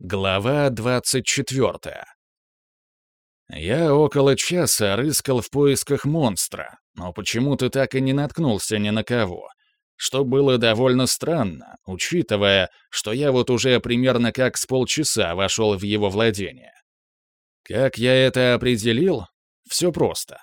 Глава 24. Я около часа рыскал в поисках монстра, но почему-то так и не наткнулся ни на кого, что было довольно странно, учитывая, что я вот уже примерно как с полчаса вошел в его владение. Как я это определил? Все просто.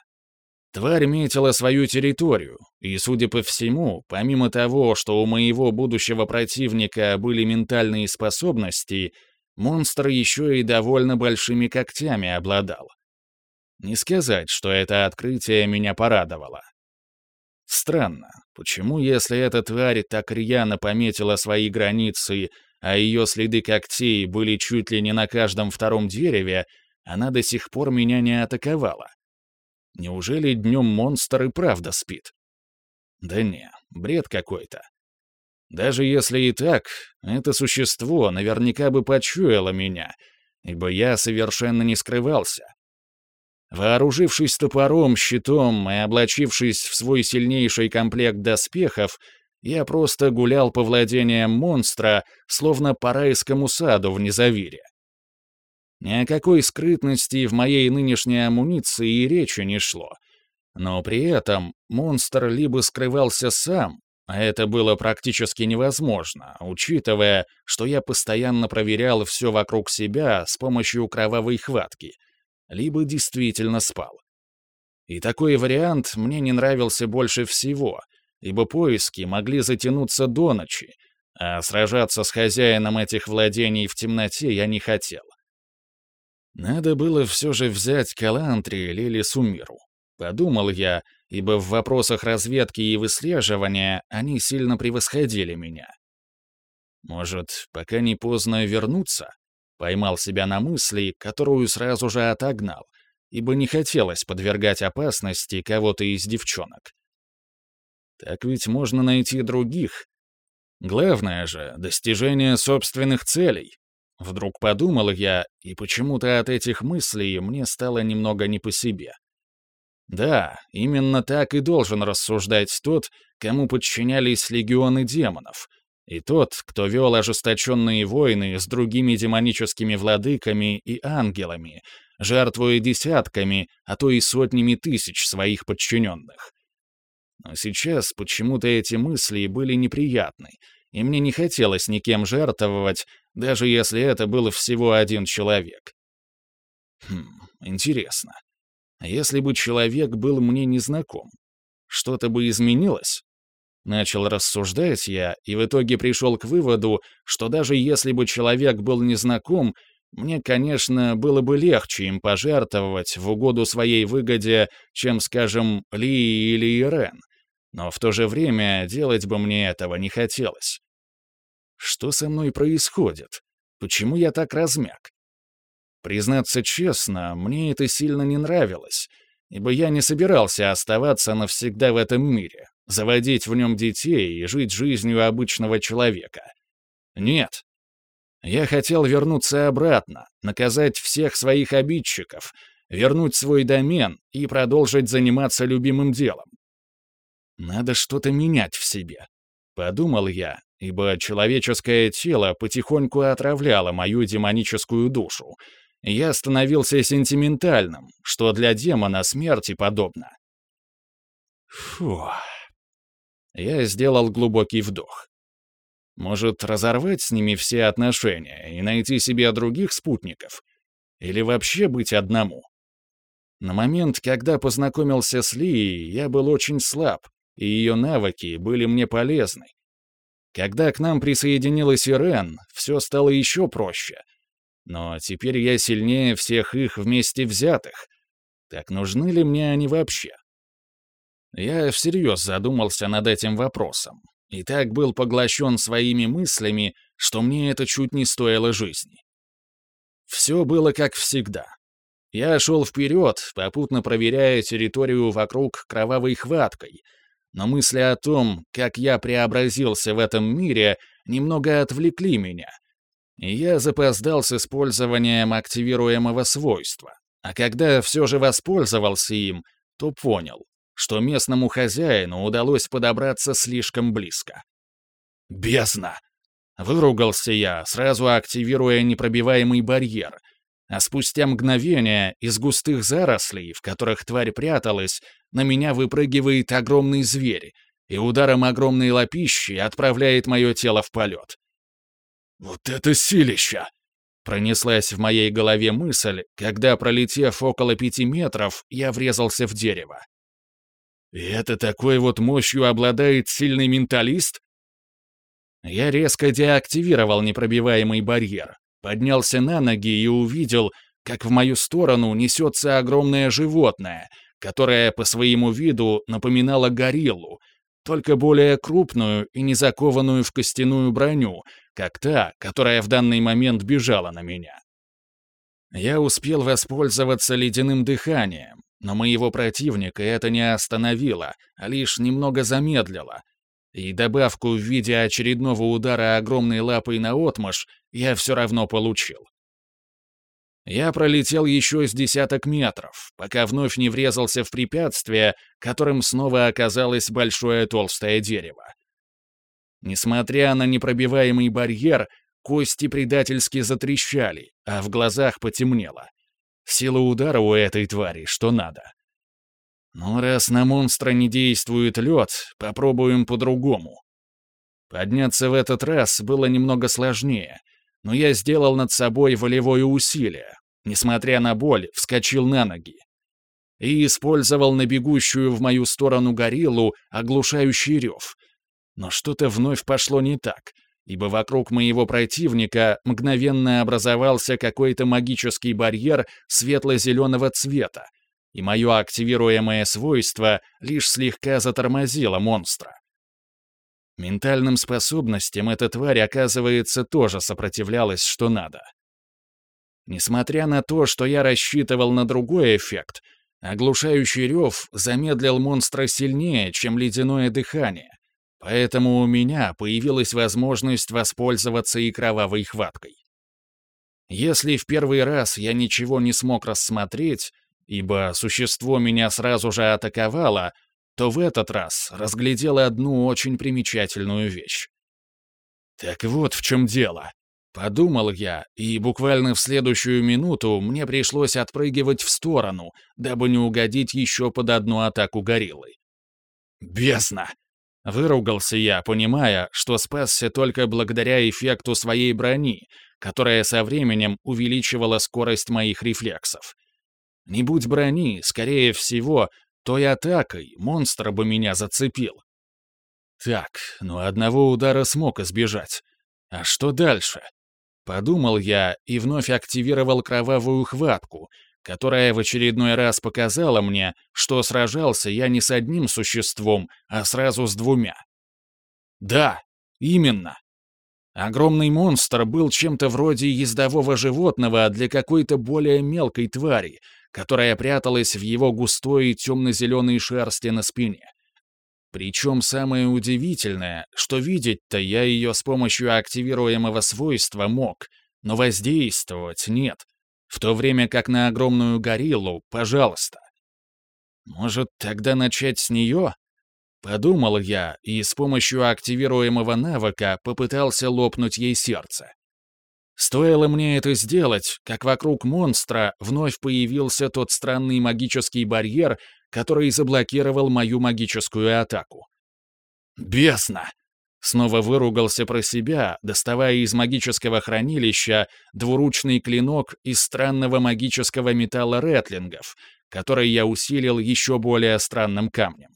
Тварь метила свою территорию, и, судя по всему, помимо того, что у моего будущего противника были ментальные способности, монстр еще и довольно большими когтями обладал. Не сказать, что это открытие меня порадовало. Странно, почему, если эта тварь так рьяно пометила свои границы, а ее следы когтей были чуть ли не на каждом втором дереве, она до сих пор меня не атаковала? Неужели днем монстр и правда спит? Да не, бред какой-то. Даже если и так, это существо наверняка бы почуяло меня, ибо я совершенно не скрывался. Вооружившись топором, щитом и облачившись в свой сильнейший комплект доспехов, я просто гулял по владениям монстра, словно по райскому саду в Незавире. Ни о какой скрытности в моей нынешней амуниции и речи не шло. Но при этом монстр либо скрывался сам, а это было практически невозможно, учитывая, что я постоянно проверял все вокруг себя с помощью кровавой хватки, либо действительно спал. И такой вариант мне не нравился больше всего, ибо поиски могли затянуться до ночи, а сражаться с хозяином этих владений в темноте я не хотел. Надо было все же взять Калантри или Сумиру. Подумал я, ибо в вопросах разведки и выслеживания они сильно превосходили меня. Может, пока не поздно вернуться? Поймал себя на мысли, которую сразу же отогнал, ибо не хотелось подвергать опасности кого-то из девчонок. Так ведь можно найти других. Главное же — достижение собственных целей. Вдруг подумал я, и почему-то от этих мыслей мне стало немного не по себе. Да, именно так и должен рассуждать тот, кому подчинялись легионы демонов, и тот, кто вел ожесточенные войны с другими демоническими владыками и ангелами, жертвуя десятками, а то и сотнями тысяч своих подчиненных. Но сейчас почему-то эти мысли были неприятны, и мне не хотелось никем жертвовать, даже если это был всего один человек. Хм, интересно. Если бы человек был мне незнаком? Что-то бы изменилось? Начал рассуждать я, и в итоге пришел к выводу, что даже если бы человек был незнаком, мне, конечно, было бы легче им пожертвовать в угоду своей выгоде, чем, скажем, Ли или Ирен. Но в то же время делать бы мне этого не хотелось. Что со мной происходит? Почему я так размяк? Признаться честно, мне это сильно не нравилось, ибо я не собирался оставаться навсегда в этом мире, заводить в нем детей и жить жизнью обычного человека. Нет. Я хотел вернуться обратно, наказать всех своих обидчиков, вернуть свой домен и продолжить заниматься любимым делом. Надо что-то менять в себе, подумал я, ибо человеческое тело потихоньку отравляло мою демоническую душу, я становился сентиментальным, что для демона смерти подобно. Фу. Я сделал глубокий вдох. Может, разорвать с ними все отношения и найти себе других спутников? Или вообще быть одному? На момент, когда познакомился с Лией, я был очень слаб, и ее навыки были мне полезны. Когда к нам присоединилась Ирен, все стало еще проще — но теперь я сильнее всех их вместе взятых. Так нужны ли мне они вообще? Я всерьез задумался над этим вопросом. И так был поглощен своими мыслями, что мне это чуть не стоило жизни. Все было как всегда. Я шел вперед, попутно проверяя территорию вокруг кровавой хваткой, но мысли о том, как я преобразился в этом мире, немного отвлекли меня — я запоздал с использованием активируемого свойства. А когда все же воспользовался им, то понял, что местному хозяину удалось подобраться слишком близко. Бездна! Выругался я, сразу активируя непробиваемый барьер, а спустя мгновение из густых зарослей, в которых тварь пряталась, на меня выпрыгивает огромный зверь и ударом огромной лапищи отправляет мое тело в полет. «Вот это силища!» Пронеслась в моей голове мысль, когда, пролетев около пяти метров, я врезался в дерево. «И это такой вот мощью обладает сильный менталист?» Я резко деактивировал непробиваемый барьер, поднялся на ноги и увидел, как в мою сторону несется огромное животное, которое по своему виду напоминало гориллу, только более крупную и не закованную в костяную броню, как та, которая в данный момент бежала на меня. Я успел воспользоваться ледяным дыханием, но моего противника это не остановило, а лишь немного замедлило. И добавку в виде очередного удара огромной лапой на отмаш я все равно получил. Я пролетел еще с десяток метров, пока вновь не врезался в препятствие, которым снова оказалось большое толстое дерево. Несмотря на непробиваемый барьер, кости предательски затрещали, а в глазах потемнело. Сила удара у этой твари что надо. Но раз на монстра не действует лед, попробуем по-другому. Подняться в этот раз было немного сложнее — но я сделал над собой волевое усилие, несмотря на боль, вскочил на ноги и использовал на бегущую в мою сторону гориллу оглушающий рев. Но что-то вновь пошло не так, ибо вокруг моего противника мгновенно образовался какой-то магический барьер светло-зеленого цвета, и мое активируемое свойство лишь слегка затормозило монстра. Ментальным способностям эта тварь, оказывается, тоже сопротивлялась что надо. Несмотря на то, что я рассчитывал на другой эффект, оглушающий рев замедлил монстра сильнее, чем ледяное дыхание, поэтому у меня появилась возможность воспользоваться и кровавой хваткой. Если в первый раз я ничего не смог рассмотреть, ибо существо меня сразу же атаковало, то в этот раз разглядела одну очень примечательную вещь. Так вот в чем дело. Подумал я, и буквально в следующую минуту мне пришлось отпрыгивать в сторону, дабы не угодить еще под одну атаку гориллы. «Бездна!» — выругался я, понимая, что спасся только благодаря эффекту своей брони, которая со временем увеличивала скорость моих рефлексов. Не будь брони, скорее всего, той атакой монстр бы меня зацепил. Так, ну одного удара смог избежать. А что дальше? Подумал я и вновь активировал кровавую хватку, которая в очередной раз показала мне, что сражался я не с одним существом, а сразу с двумя. Да, именно. Огромный монстр был чем-то вроде ездового животного для какой-то более мелкой твари, которая пряталась в его густой темно-зеленой шерсти на спине. Причем самое удивительное, что видеть-то я ее с помощью активируемого свойства мог, но воздействовать нет, в то время как на огромную гориллу, пожалуйста. Может, тогда начать с нее? Подумал я и с помощью активируемого навыка попытался лопнуть ей сердце. Стоило мне это сделать, как вокруг монстра вновь появился тот странный магический барьер, который заблокировал мою магическую атаку. «Бесно!» Снова выругался про себя, доставая из магического хранилища двуручный клинок из странного магического металла ретлингов, который я усилил еще более странным камнем.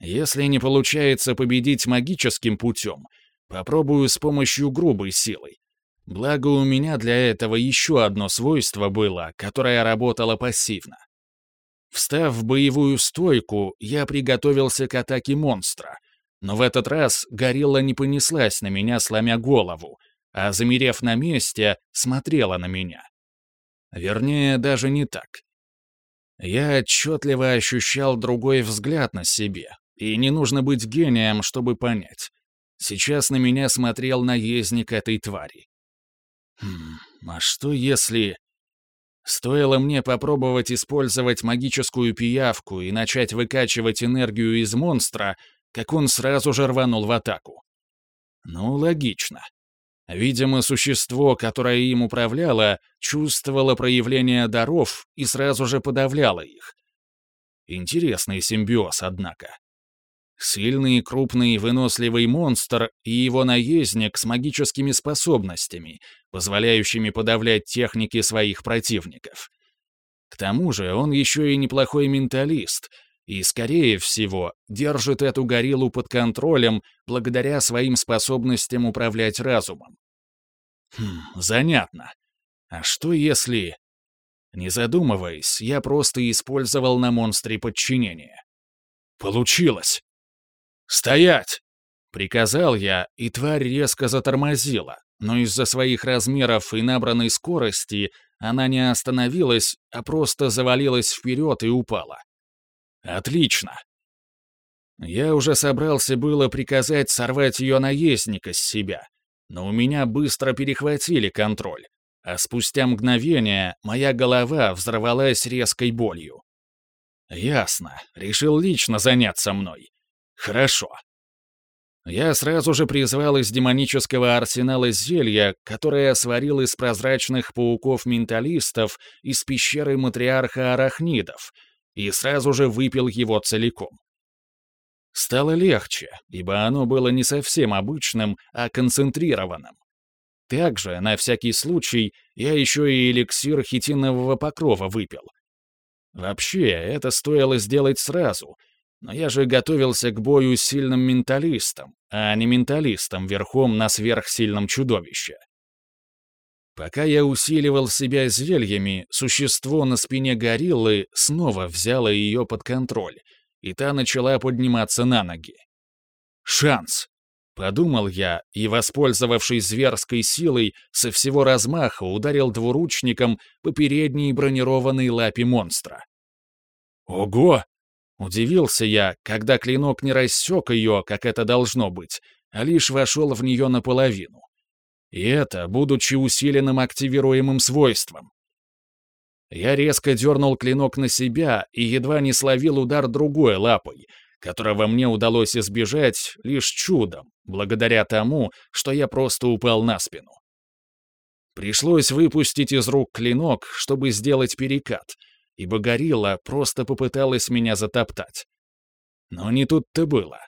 Если не получается победить магическим путем, попробую с помощью грубой силы. Благо у меня для этого еще одно свойство было, которое работало пассивно. Встав в боевую стойку, я приготовился к атаке монстра, но в этот раз горилла не понеслась на меня, сломя голову, а, замерев на месте, смотрела на меня. Вернее, даже не так. Я отчетливо ощущал другой взгляд на себе, и не нужно быть гением, чтобы понять. Сейчас на меня смотрел наездник этой твари. Хм, а что если... Стоило мне попробовать использовать магическую пиявку и начать выкачивать энергию из монстра, как он сразу же рванул в атаку. Ну, логично. Видимо, существо, которое им управляло, чувствовало проявление даров и сразу же подавляло их. Интересный симбиоз, однако. Сильный, крупный, выносливый монстр и его наездник с магическими способностями, позволяющими подавлять техники своих противников. К тому же он еще и неплохой менталист — и, скорее всего, держит эту гориллу под контролем благодаря своим способностям управлять разумом. Хм, занятно. А что если... Не задумываясь, я просто использовал на монстре подчинение. Получилось! «Стоять!» — приказал я, и тварь резко затормозила, но из-за своих размеров и набранной скорости она не остановилась, а просто завалилась вперед и упала. Отлично. Я уже собрался было приказать сорвать ее наездника с себя, но у меня быстро перехватили контроль, а спустя мгновение моя голова взорвалась резкой болью. Ясно, решил лично заняться мной. Хорошо. Я сразу же призвал из демонического арсенала зелья, которое сварил из прозрачных пауков-менталистов из пещеры матриарха арахнидов — и сразу же выпил его целиком. Стало легче, ибо оно было не совсем обычным, а концентрированным. Также, на всякий случай, я еще и эликсир хитинового покрова выпил. Вообще, это стоило сделать сразу, но я же готовился к бою с сильным менталистом, а не менталистом верхом на сверхсильном чудовище. Пока я усиливал себя зельями, существо на спине гориллы снова взяло ее под контроль, и та начала подниматься на ноги. «Шанс!» — подумал я, и, воспользовавшись зверской силой, со всего размаха ударил двуручником по передней бронированной лапе монстра. «Ого!» — удивился я, когда клинок не рассек ее, как это должно быть, а лишь вошел в нее наполовину. И это, будучи усиленным активируемым свойством. Я резко дернул клинок на себя и едва не словил удар другой лапой, которого мне удалось избежать лишь чудом, благодаря тому, что я просто упал на спину. Пришлось выпустить из рук клинок, чтобы сделать перекат, ибо горилла просто попыталась меня затоптать. Но не тут-то было.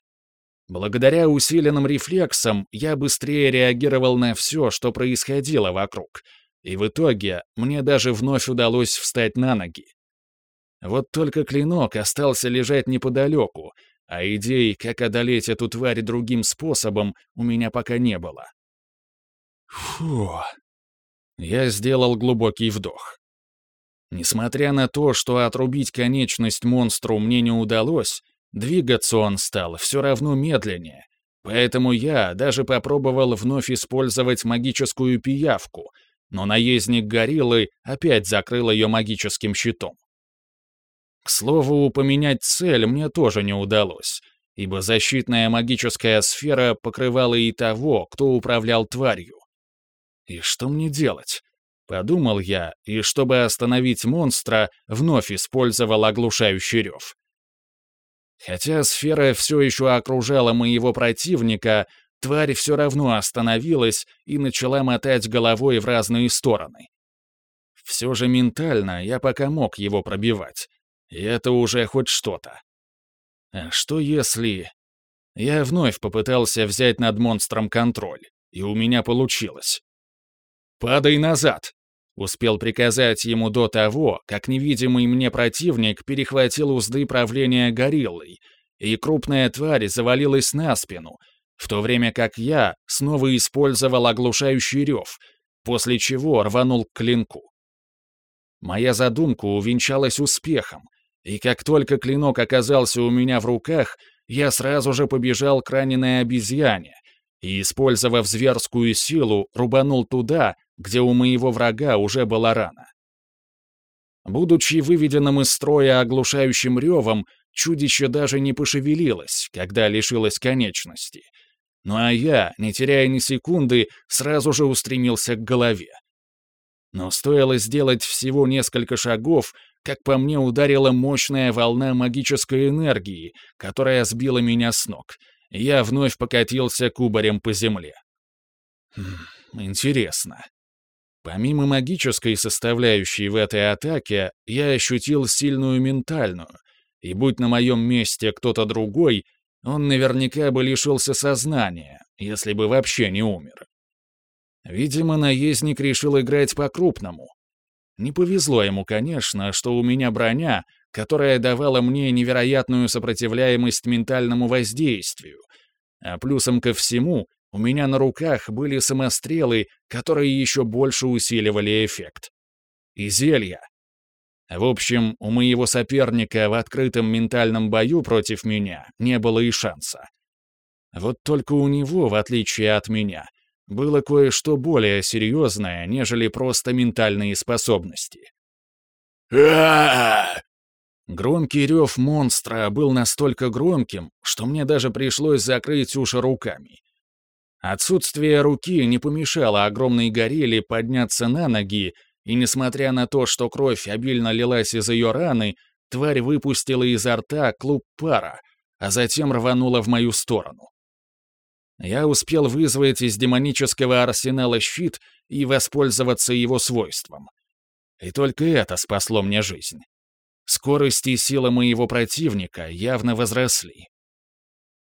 Благодаря усиленным рефлексам я быстрее реагировал на все, что происходило вокруг, и в итоге мне даже вновь удалось встать на ноги. Вот только клинок остался лежать неподалеку, а идей, как одолеть эту тварь другим способом, у меня пока не было. Фу. Я сделал глубокий вдох. Несмотря на то, что отрубить конечность монстру мне не удалось, Двигаться он стал все равно медленнее, поэтому я даже попробовал вновь использовать магическую пиявку, но наездник гориллы опять закрыл ее магическим щитом. К слову, поменять цель мне тоже не удалось, ибо защитная магическая сфера покрывала и того, кто управлял тварью. И что мне делать? Подумал я, и чтобы остановить монстра, вновь использовал оглушающий рев. Хотя сфера все еще окружала моего противника, тварь все равно остановилась и начала мотать головой в разные стороны. Все же ментально я пока мог его пробивать. И это уже хоть что-то. А что если... Я вновь попытался взять над монстром контроль, и у меня получилось. «Падай назад!» Успел приказать ему до того, как невидимый мне противник перехватил узды правления гориллой, и крупная тварь завалилась на спину, в то время как я снова использовал оглушающий рев, после чего рванул к клинку. Моя задумка увенчалась успехом, и как только клинок оказался у меня в руках, я сразу же побежал к раненой обезьяне и, использовав зверскую силу, рубанул туда, где у моего врага уже была рана. Будучи выведенным из строя оглушающим ревом, чудище даже не пошевелилось, когда лишилось конечности. Ну а я, не теряя ни секунды, сразу же устремился к голове. Но стоило сделать всего несколько шагов, как по мне ударила мощная волна магической энергии, которая сбила меня с ног, Я вновь покатился кубарем по земле. Хм, интересно. Помимо магической составляющей в этой атаке, я ощутил сильную ментальную, и будь на моем месте кто-то другой, он наверняка бы лишился сознания, если бы вообще не умер. Видимо, наездник решил играть по-крупному. Не повезло ему, конечно, что у меня броня, которая давала мне невероятную сопротивляемость ментальному воздействию, а плюсом ко всему у меня на руках были самострелы, которые еще больше усиливали эффект. И зелья. В общем, у моего соперника в открытом ментальном бою против меня не было и шанса. Вот только у него, в отличие от меня, было кое-что более серьезное, нежели просто ментальные способности. Громкий рев монстра был настолько громким, что мне даже пришлось закрыть уши руками. Отсутствие руки не помешало огромной горилле подняться на ноги, и несмотря на то, что кровь обильно лилась из ее раны, тварь выпустила изо рта клуб пара, а затем рванула в мою сторону. Я успел вызвать из демонического арсенала щит и воспользоваться его свойством. И только это спасло мне жизнь. Скорость и сила моего противника явно возросли.